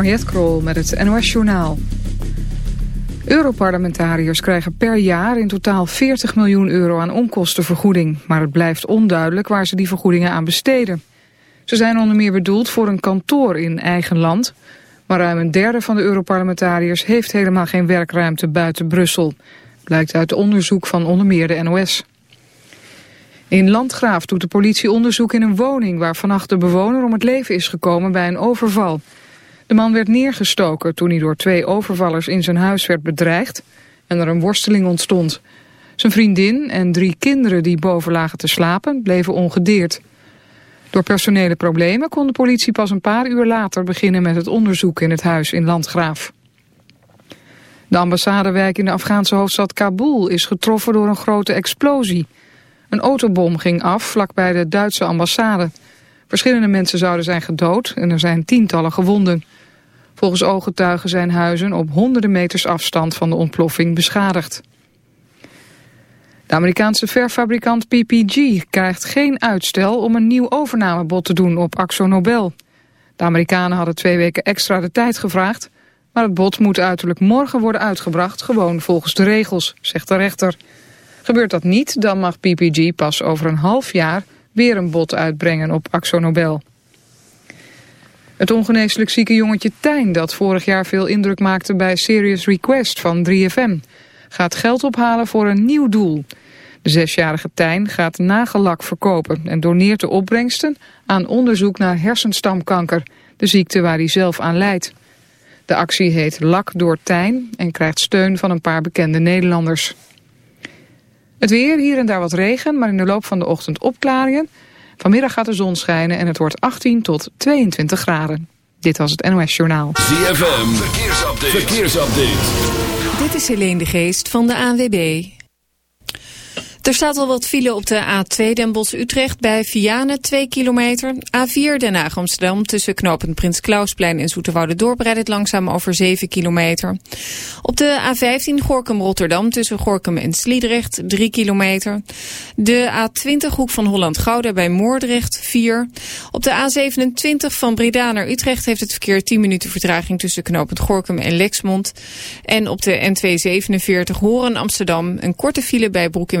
Mariette Krol met het NOS Journaal. Europarlementariërs krijgen per jaar in totaal 40 miljoen euro aan onkostenvergoeding. Maar het blijft onduidelijk waar ze die vergoedingen aan besteden. Ze zijn onder meer bedoeld voor een kantoor in eigen land. Maar ruim een derde van de Europarlementariërs heeft helemaal geen werkruimte buiten Brussel. Blijkt uit onderzoek van onder meer de NOS. In Landgraaf doet de politie onderzoek in een woning waar vannacht de bewoner om het leven is gekomen bij een overval. De man werd neergestoken toen hij door twee overvallers in zijn huis werd bedreigd en er een worsteling ontstond. Zijn vriendin en drie kinderen die boven lagen te slapen bleven ongedeerd. Door personele problemen kon de politie pas een paar uur later beginnen met het onderzoek in het huis in Landgraaf. De ambassadewijk in de Afghaanse hoofdstad Kabul is getroffen door een grote explosie. Een autobom ging af vlakbij de Duitse ambassade. Verschillende mensen zouden zijn gedood en er zijn tientallen gewonden. Volgens ooggetuigen zijn huizen op honderden meters afstand van de ontploffing beschadigd. De Amerikaanse verfabrikant PPG krijgt geen uitstel om een nieuw overnamebod te doen op Axo Nobel. De Amerikanen hadden twee weken extra de tijd gevraagd, maar het bod moet uiterlijk morgen worden uitgebracht, gewoon volgens de regels, zegt de rechter. Gebeurt dat niet, dan mag PPG pas over een half jaar weer een bod uitbrengen op Axo Nobel. Het ongeneeslijk zieke jongetje Tijn, dat vorig jaar veel indruk maakte bij Serious Request van 3FM, gaat geld ophalen voor een nieuw doel. De zesjarige Tijn gaat nagellak verkopen en doneert de opbrengsten aan onderzoek naar hersenstamkanker, de ziekte waar hij zelf aan lijdt. De actie heet Lak door Tijn en krijgt steun van een paar bekende Nederlanders. Het weer, hier en daar wat regen, maar in de loop van de ochtend opklaringen. Vanmiddag gaat de zon schijnen en het wordt 18 tot 22 graden. Dit was het NOS Journaal. ZFM, verkeersupdate. verkeersupdate. Dit is Helene de Geest van de ANWB. Er staat al wat file op de A2 Den Bosch-Utrecht bij Vianen, 2 kilometer. A4 Den Haag-Amsterdam tussen knooppunt Prins Klausplein en Zoeterwoude-Dorp rijdt het langzaam over 7 kilometer. Op de A15 Gorkum-Rotterdam tussen Gorkum en Sliedrecht, 3 kilometer. De A20 Hoek van Holland-Gouda bij Moordrecht, 4. Op de A27 van Breda naar Utrecht heeft het verkeer 10 minuten vertraging tussen knooppunt Gorkum en Lexmond. En op de N247 Horen-Amsterdam een korte file bij Broek in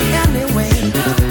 different anyway.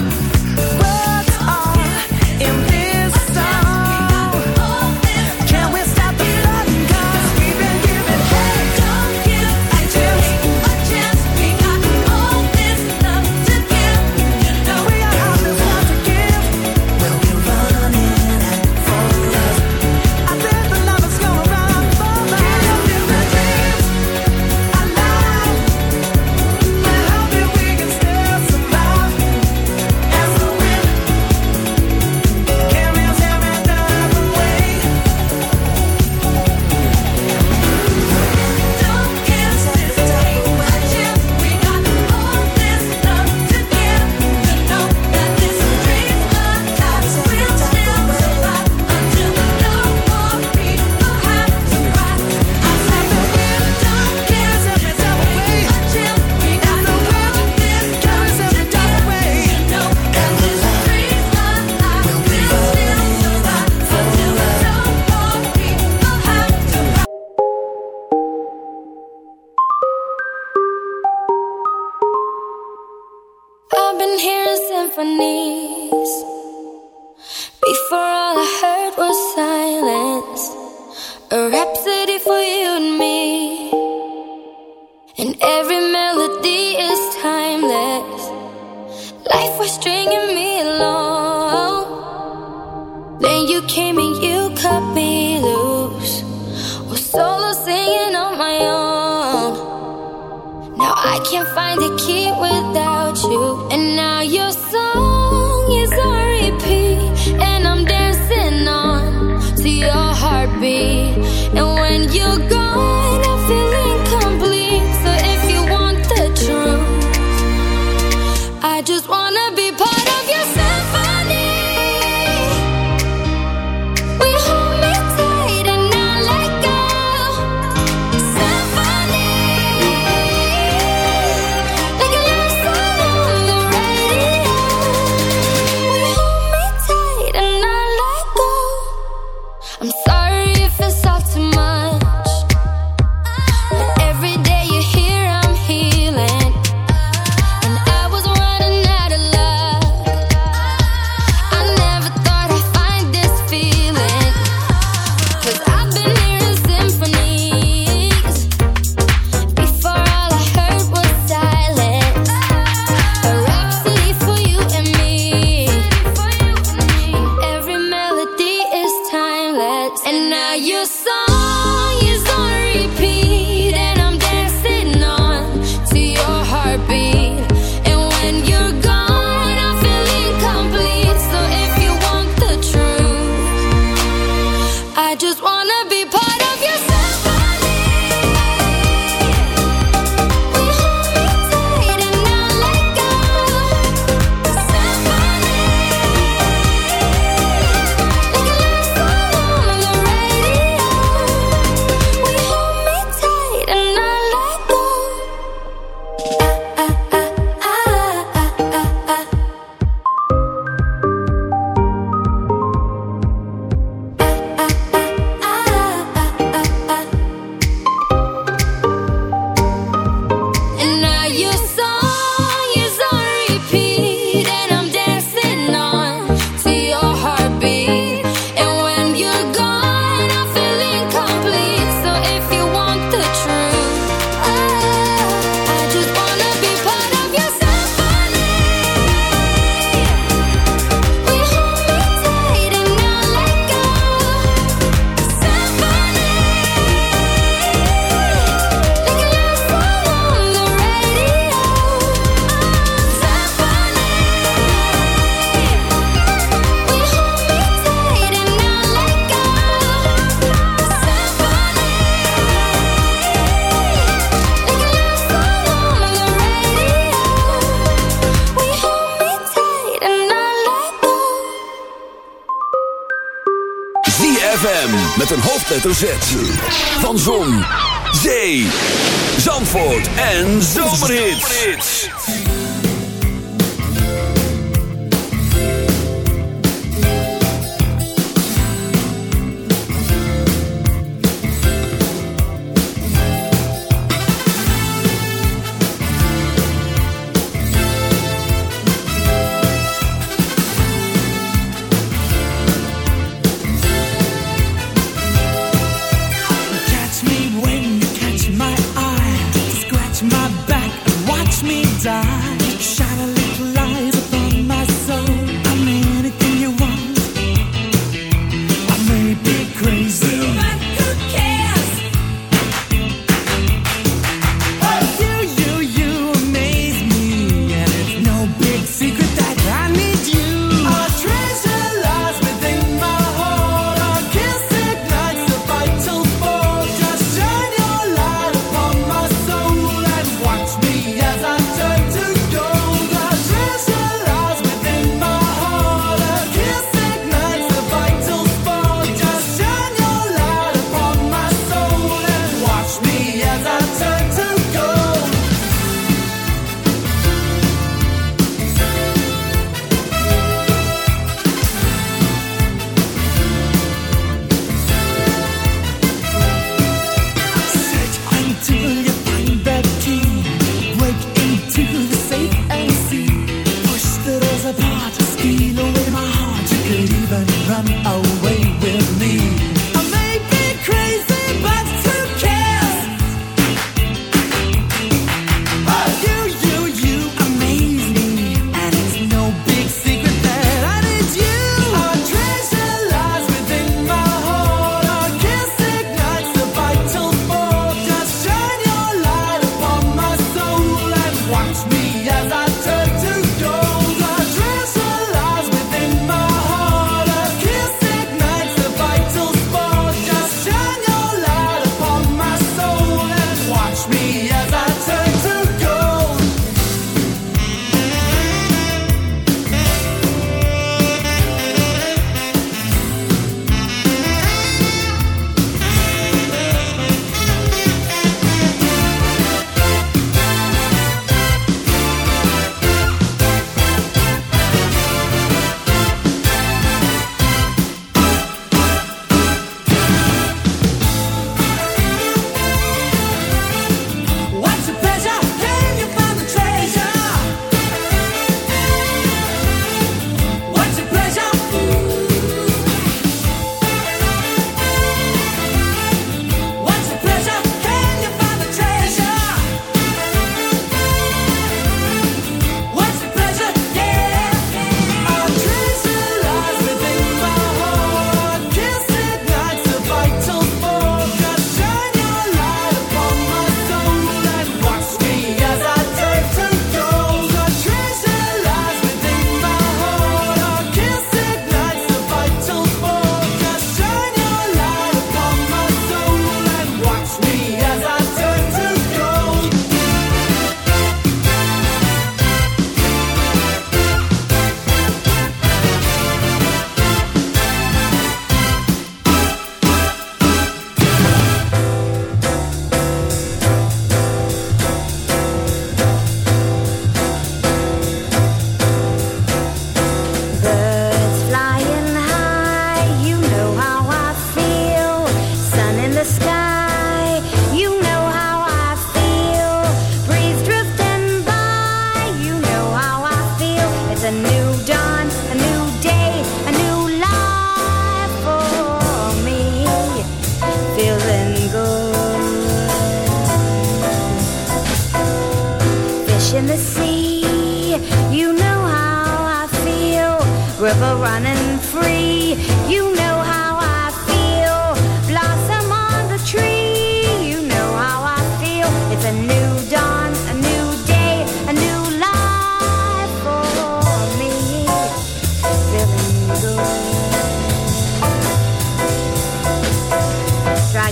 be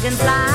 dragonfly.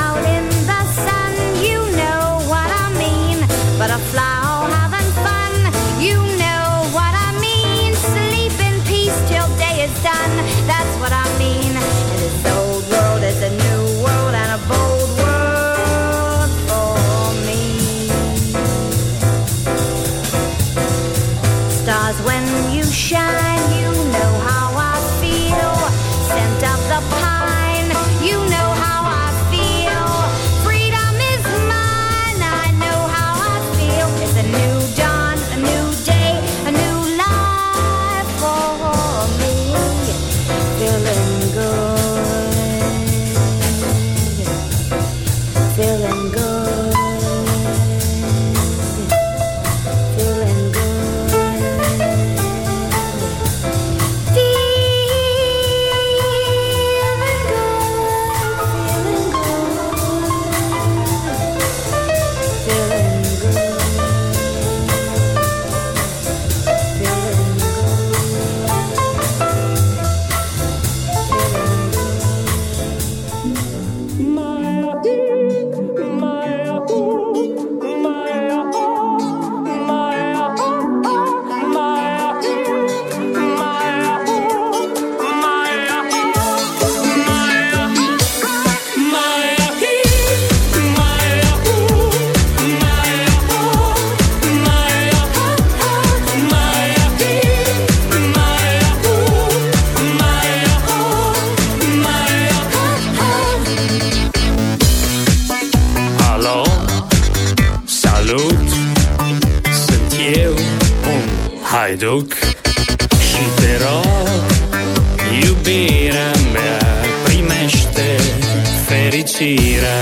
pierdut Sunt eu un haiduc Și te rog, iubirea mea Primește fericirea.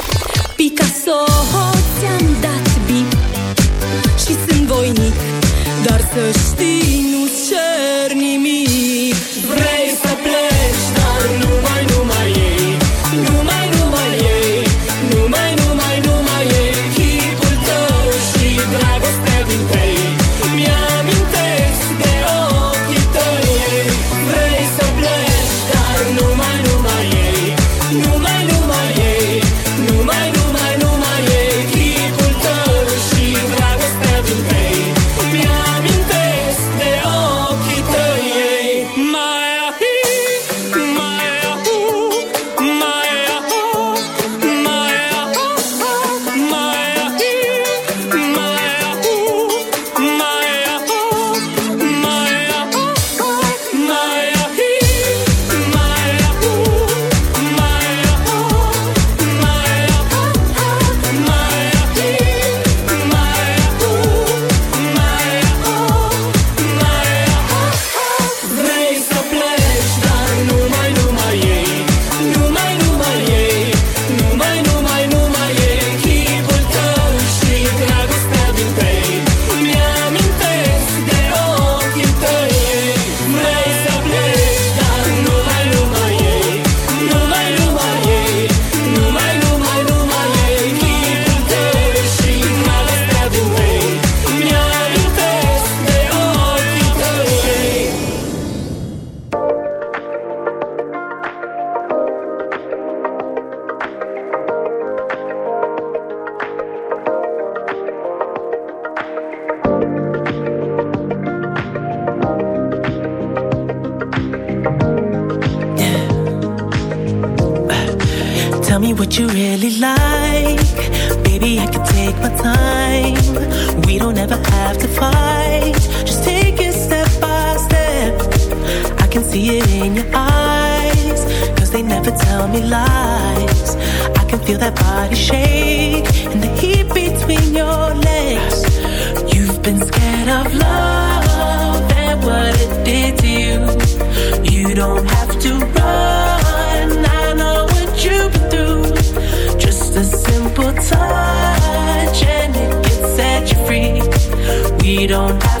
don't have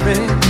friend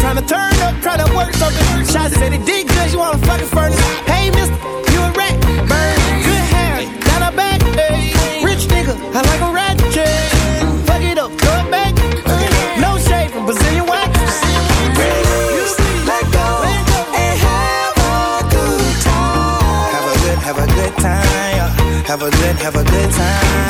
To turn up, try to work something. Shots said it did good, you wanna fucking furnace. Hey, mister, you a rat. Burn, good hair, down her back. Hey, rich nigga, I like a rat. Fuck it up, throw it back. No shade from Brazilian wax. Let go and have a good time. Have a good, have a good time. Have a good, have a good time.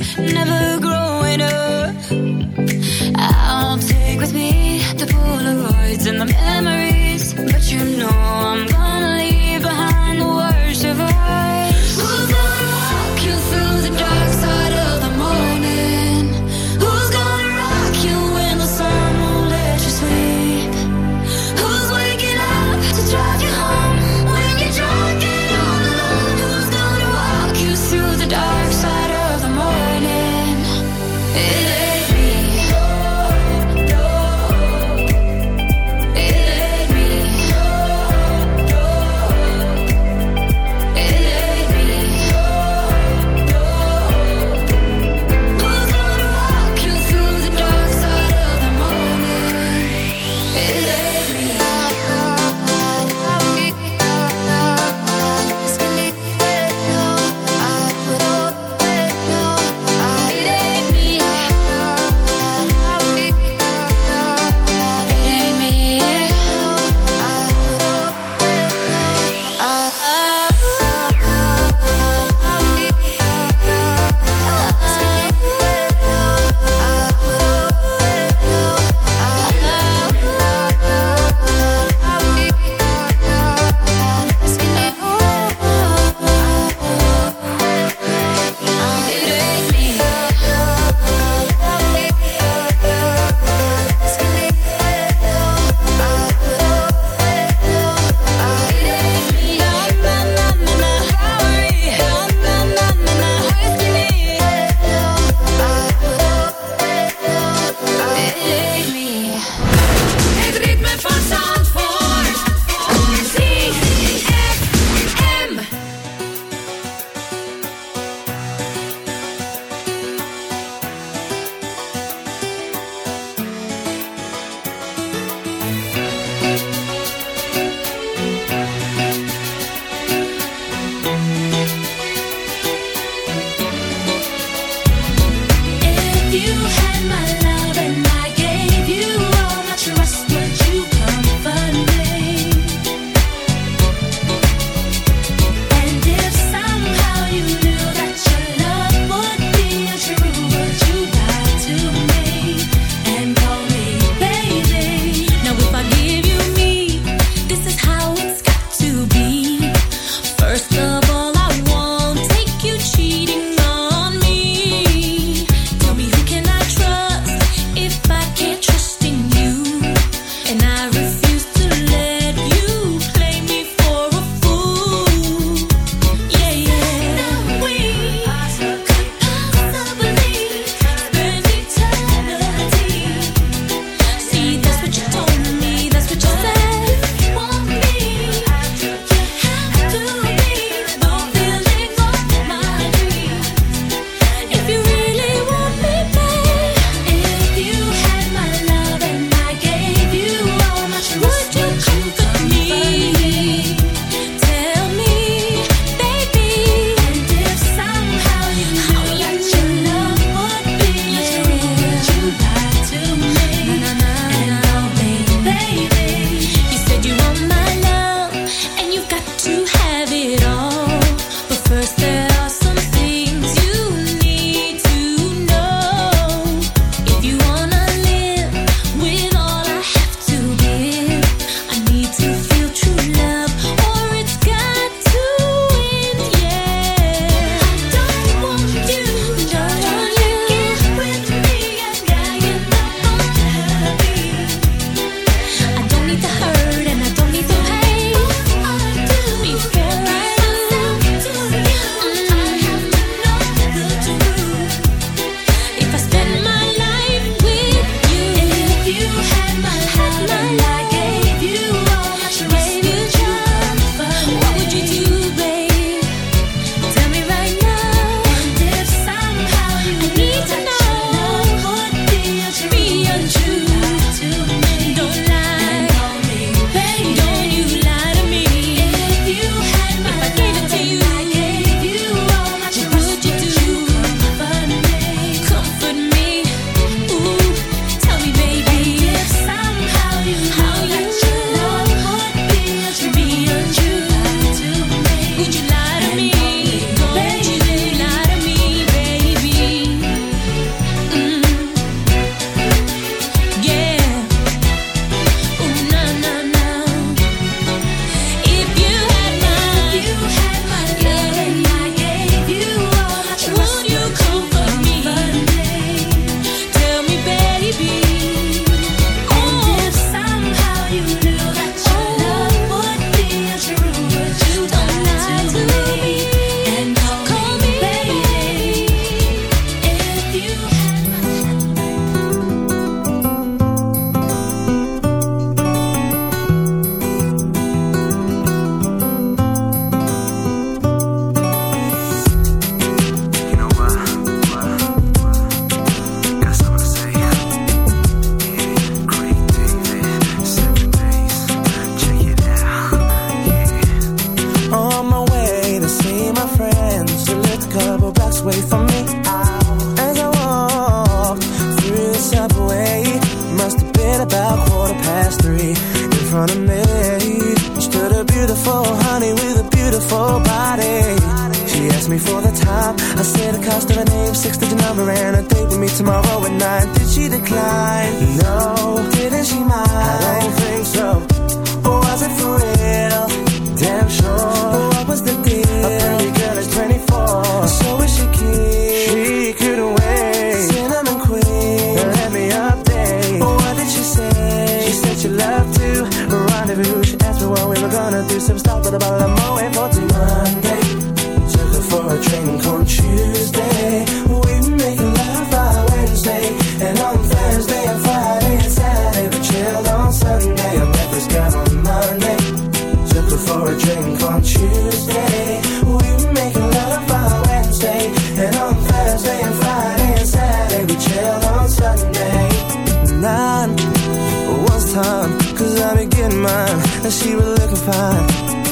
never grow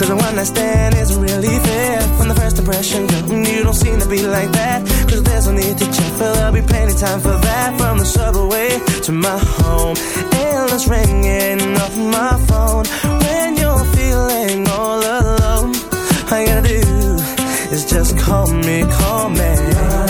Cause the one I stand isn't really fair. From the first impression, girl, mm, you don't seem to be like that. Cause there's no need to check, but there'll be plenty time for that. From the subway to my home Endless ringing off my phone. When you're feeling all alone All you gotta do is just call me, call me.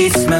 sheets smells.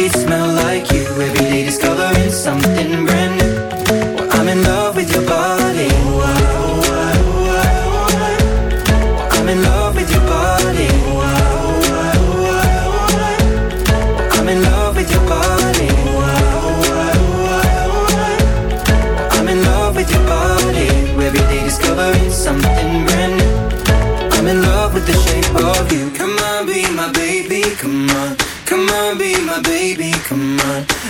Sheets smell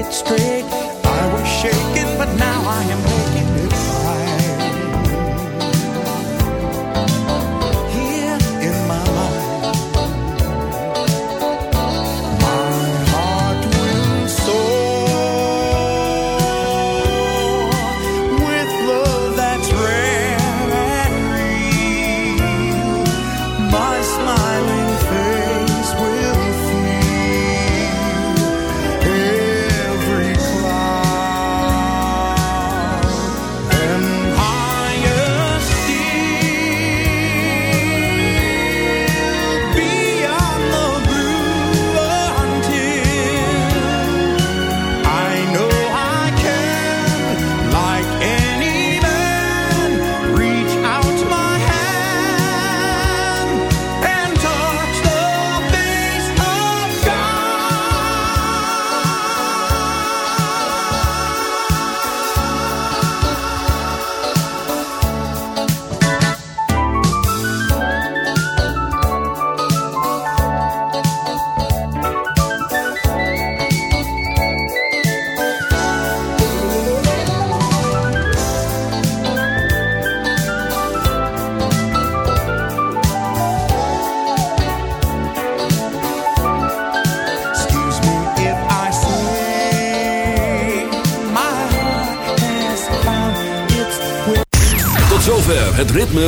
It straight. I was shaking, but now I am making